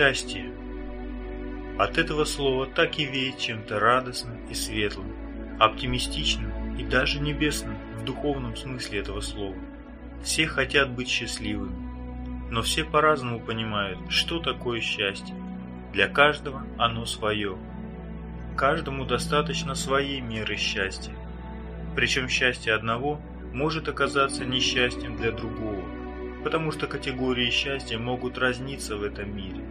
счастье? От этого слова так и веет чем-то радостным и светлым, оптимистичным и даже небесным в духовном смысле этого слова. Все хотят быть счастливыми, но все по-разному понимают, что такое счастье. Для каждого оно свое. Каждому достаточно своей меры счастья. Причем счастье одного может оказаться несчастьем для другого, потому что категории счастья могут разниться в этом мире.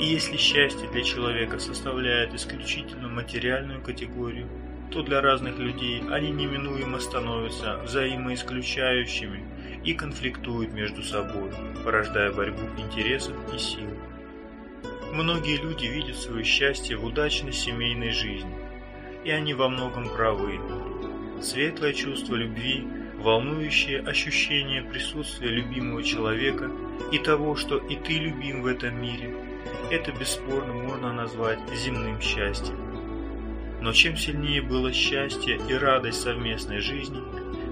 И если счастье для человека составляет исключительно материальную категорию, то для разных людей они неминуемо становятся взаимоисключающими и конфликтуют между собой, порождая борьбу интересов и сил. Многие люди видят свое счастье в удачной семейной жизни, и они во многом правы. Светлое чувство любви, волнующее ощущение присутствия любимого человека и того, что и ты любим в этом мире – это бесспорно можно назвать земным счастьем. Но чем сильнее было счастье и радость совместной жизни,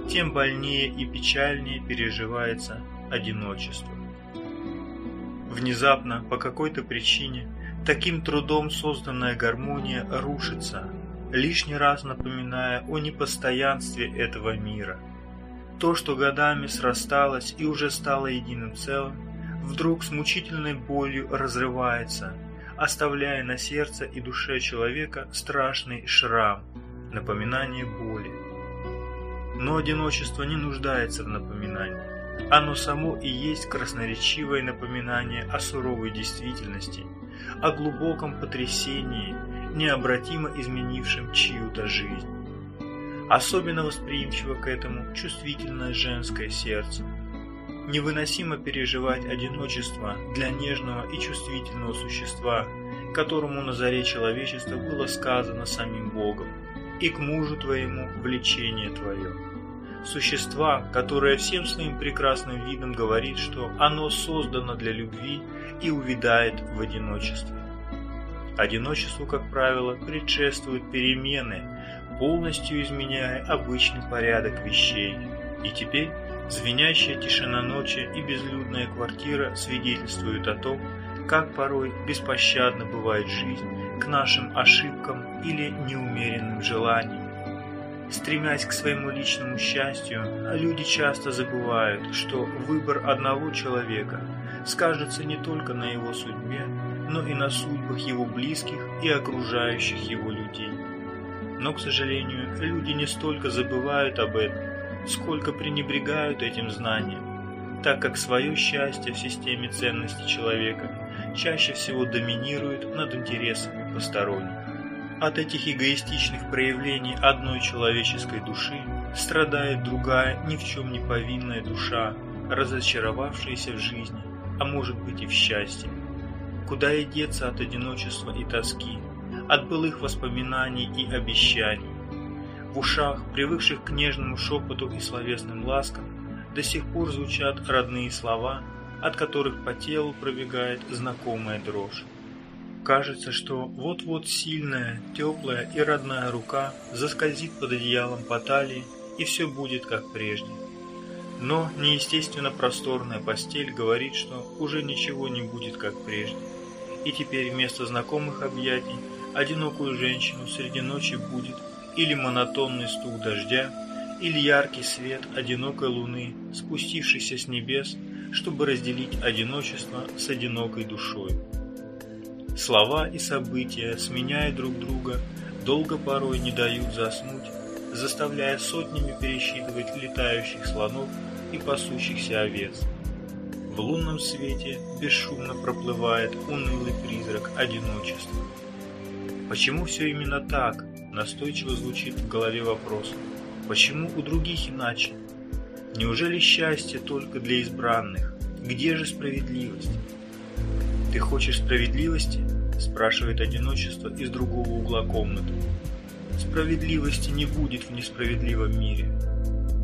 тем больнее и печальнее переживается одиночество. Внезапно, по какой-то причине, таким трудом созданная гармония рушится, лишний раз напоминая о непостоянстве этого мира. То, что годами срасталось и уже стало единым целым, вдруг с мучительной болью разрывается, оставляя на сердце и душе человека страшный шрам, напоминание боли. Но одиночество не нуждается в напоминании. Оно само и есть красноречивое напоминание о суровой действительности, о глубоком потрясении, необратимо изменившем чью-то жизнь. Особенно восприимчиво к этому чувствительное женское сердце – Невыносимо переживать одиночество для нежного и чувствительного существа, которому на заре человечества было сказано самим Богом, и к мужу твоему влечение твое. Существа, которое всем своим прекрасным видом говорит, что оно создано для любви и увядает в одиночестве. Одиночеству, как правило, предшествуют перемены, полностью изменяя обычный порядок вещей. И теперь Звенящая тишина ночи и безлюдная квартира свидетельствуют о том, как порой беспощадно бывает жизнь к нашим ошибкам или неумеренным желаниям. Стремясь к своему личному счастью, люди часто забывают, что выбор одного человека скажется не только на его судьбе, но и на судьбах его близких и окружающих его людей. Но, к сожалению, люди не столько забывают об этом, сколько пренебрегают этим знанием, так как свое счастье в системе ценностей человека чаще всего доминирует над интересами посторонних. От этих эгоистичных проявлений одной человеческой души страдает другая ни в чем не повинная душа, разочаровавшаяся в жизни, а может быть и в счастье. Куда и деться от одиночества и тоски, от былых воспоминаний и обещаний, в ушах, привыкших к нежному шепоту и словесным ласкам, до сих пор звучат родные слова, от которых по телу пробегает знакомая дрожь. Кажется, что вот-вот сильная, теплая и родная рука заскользит под одеялом по талии, и все будет как прежде. Но неестественно просторная постель говорит, что уже ничего не будет как прежде. И теперь вместо знакомых объятий одинокую женщину среди ночи будет или монотонный стук дождя, или яркий свет одинокой луны, спустившейся с небес, чтобы разделить одиночество с одинокой душой. Слова и события, сменяя друг друга, долго порой не дают заснуть, заставляя сотнями пересчитывать летающих слонов и пасущихся овец. В лунном свете бесшумно проплывает унылый призрак одиночества. Почему все именно так, Настойчиво звучит в голове вопрос. Почему у других иначе? Неужели счастье только для избранных? Где же справедливость? Ты хочешь справедливости? Спрашивает одиночество из другого угла комнаты. Справедливости не будет в несправедливом мире.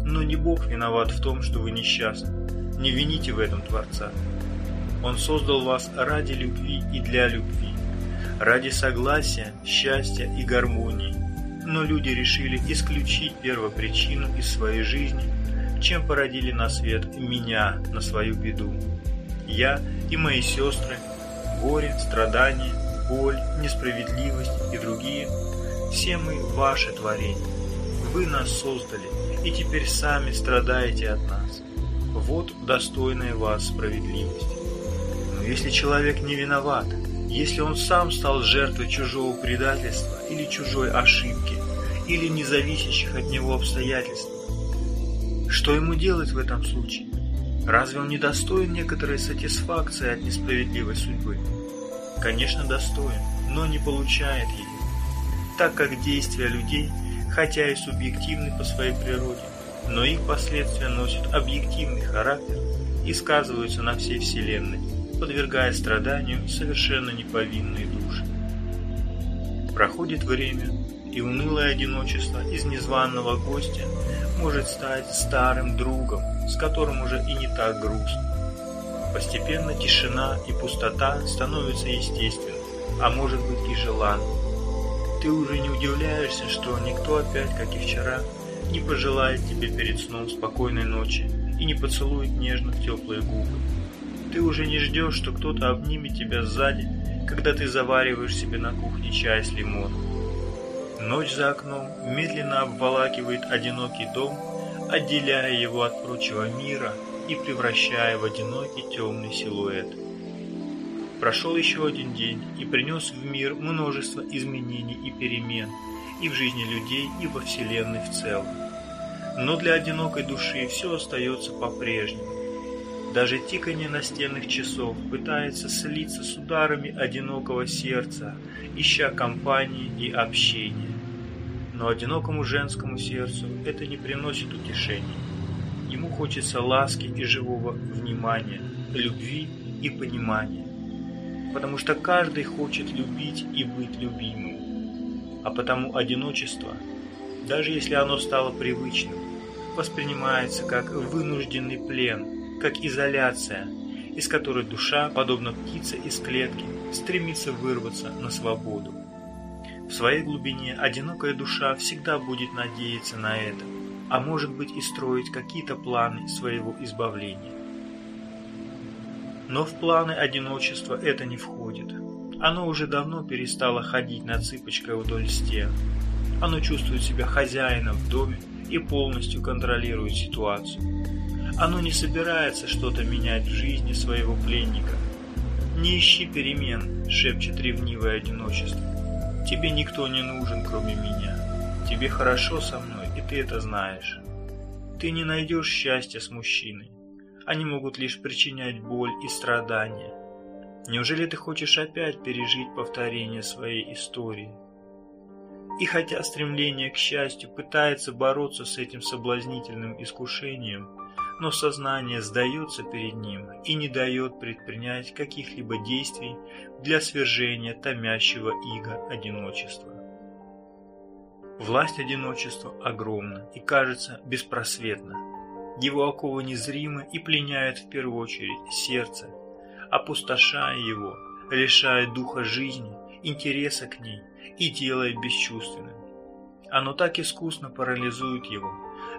Но не Бог виноват в том, что вы несчастны. Не вините в этом Творца. Он создал вас ради любви и для любви, ради согласия, счастья и гармонии, но люди решили исключить первопричину из своей жизни, чем породили на свет меня на свою беду. Я и мои сестры, Горе, страдания, боль, несправедливость и другие – все мы ваши творения. Вы нас создали, и теперь сами страдаете от нас. Вот достойная вас справедливость. Но если человек не виноват, если он сам стал жертвой чужого предательства или чужой ошибки, или независящих от него обстоятельств, что ему делать в этом случае? Разве он не достоин некоторой сатисфакции от несправедливой судьбы? Конечно, достоин, но не получает ее, так как действия людей, хотя и субъективны по своей природе, но их последствия носят объективный характер и сказываются на всей Вселенной, подвергая страданию совершенно неповинные души. Проходит время, и унылое одиночество из незваного гостя может стать старым другом, с которым уже и не так грустно. Постепенно тишина и пустота становятся естественной, а может быть и желанной. Ты уже не удивляешься, что никто опять, как и вчера, не пожелает тебе перед сном спокойной ночи и не поцелует нежно в теплые губы. Ты уже не ждешь, что кто-то обнимет тебя сзади, когда ты завариваешь себе на кухне чай с лимоном. Ночь за окном медленно обволакивает одинокий дом, отделяя его от прочего мира и превращая в одинокий темный силуэт. Прошел еще один день и принес в мир множество изменений и перемен и в жизни людей, и во Вселенной в целом. Но для одинокой души все остается по-прежнему. Даже тиканье настенных часов пытается слиться с ударами одинокого сердца, ища компании и общения. Но одинокому женскому сердцу это не приносит утешения. Ему хочется ласки и живого внимания, любви и понимания. Потому что каждый хочет любить и быть любимым. А потому одиночество, даже если оно стало привычным, воспринимается как вынужденный плен, как изоляция, из которой душа, подобно птице из клетки, стремится вырваться на свободу. В своей глубине одинокая душа всегда будет надеяться на это, а может быть и строить какие-то планы своего избавления. Но в планы одиночества это не входит. Оно уже давно перестало ходить на цыпочках вдоль стен. Оно чувствует себя хозяином в доме и полностью контролирует ситуацию. Оно не собирается что-то менять в жизни своего пленника. «Не ищи перемен», — шепчет ревнивое одиночество. Тебе никто не нужен, кроме меня. Тебе хорошо со мной, и ты это знаешь. Ты не найдешь счастья с мужчиной. Они могут лишь причинять боль и страдания. Неужели ты хочешь опять пережить повторение своей истории? И хотя стремление к счастью пытается бороться с этим соблазнительным искушением, но сознание сдается перед ним и не дает предпринять каких-либо действий для свержения томящего иго одиночества. Власть одиночества огромна и кажется беспросветна. Его оковы незримы и пленяют в первую очередь сердце, опустошая его, лишая духа жизни, интереса к ней и делает бесчувственным. Оно так искусно парализует его,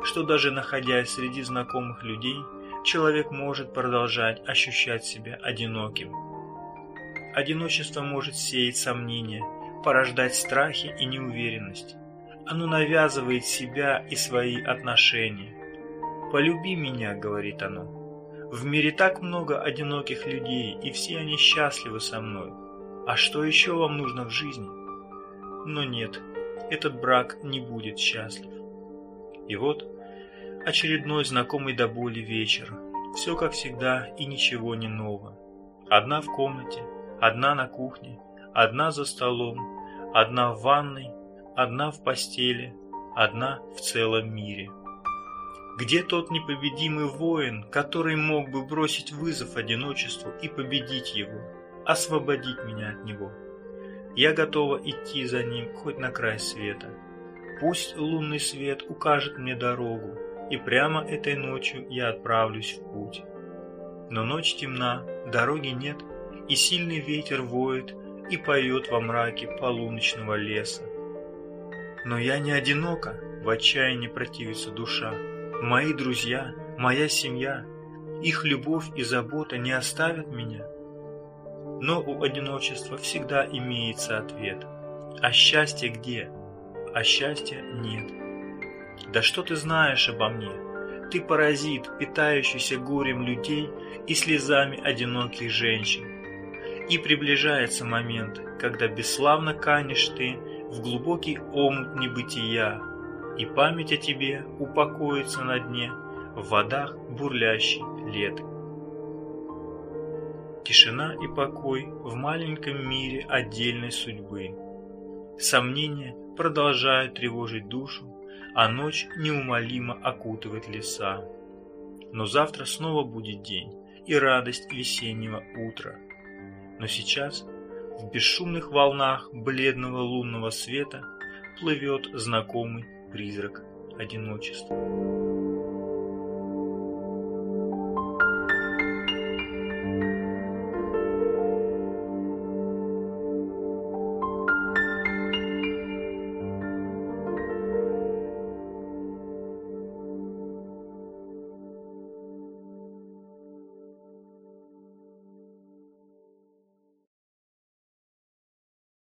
что даже находясь среди знакомых людей, человек может продолжать ощущать себя одиноким. Одиночество может сеять сомнения, порождать страхи и неуверенность. Оно навязывает себя и свои отношения. «Полюби меня», — говорит оно. «В мире так много одиноких людей, и все они счастливы со мной. А что еще вам нужно в жизни?» Но нет, этот брак не будет счастлив. И вот Очередной знакомый до боли вечер. Все как всегда и ничего не ново. Одна в комнате, одна на кухне, одна за столом, одна в ванной, одна в постели, одна в целом мире. Где тот непобедимый воин, который мог бы бросить вызов одиночеству и победить его, освободить меня от него? Я готова идти за ним хоть на край света. Пусть лунный свет укажет мне дорогу, и прямо этой ночью я отправлюсь в путь. Но ночь темна, дороги нет, и сильный ветер воет и поет во мраке полуночного леса. Но я не одинока, в отчаянии противится душа. Мои друзья, моя семья, их любовь и забота не оставят меня. Но у одиночества всегда имеется ответ. А счастье где? А счастья нет. Да что ты знаешь обо мне? Ты паразит, питающийся горем людей и слезами одиноких женщин. И приближается момент, когда бесславно канешь ты в глубокий омут небытия, и память о тебе упокоится на дне в водах бурлящей лет. Тишина и покой в маленьком мире отдельной судьбы. Сомнения продолжают тревожить душу, а ночь неумолимо окутывает леса. Но завтра снова будет день и радость весеннего утра. Но сейчас в бесшумных волнах бледного лунного света плывет знакомый призрак одиночества.